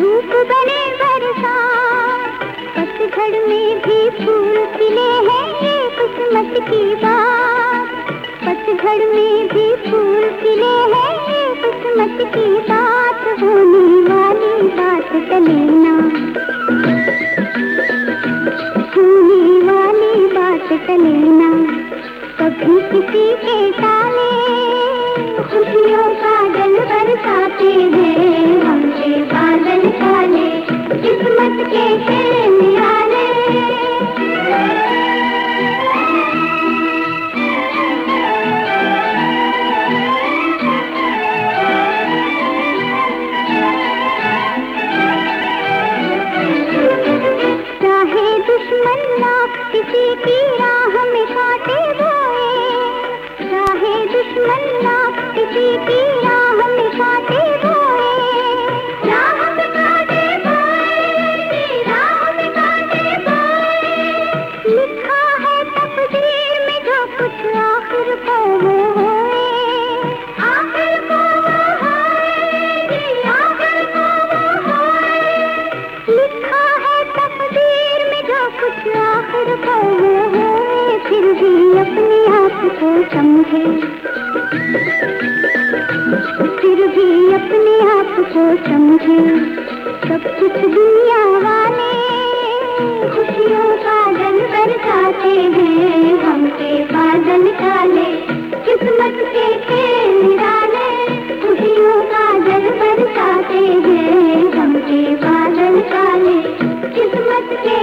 धूप बने बरसात। पतझड़ में भी फूल खिले हैं ये किस्मत की बात। पतझड़ में भी फूल खिले हैं ये किस्मत की बात। होने वाली बात टलेना होने वाली बात टलेना कभी किसी के ताले खुशियों का जल बरसाते कुछ आखिर पर हुए फिर भी अपने आप को समझे। फिर भी अपने आप को समझे। सब कुछ दुनिया वाले खुशियों का जल बरसाते हैं, हम के बादल काले किस्मत के खेल डाले खुशियों का जल बरसाते हैं, हम के बादल काले किस्मत के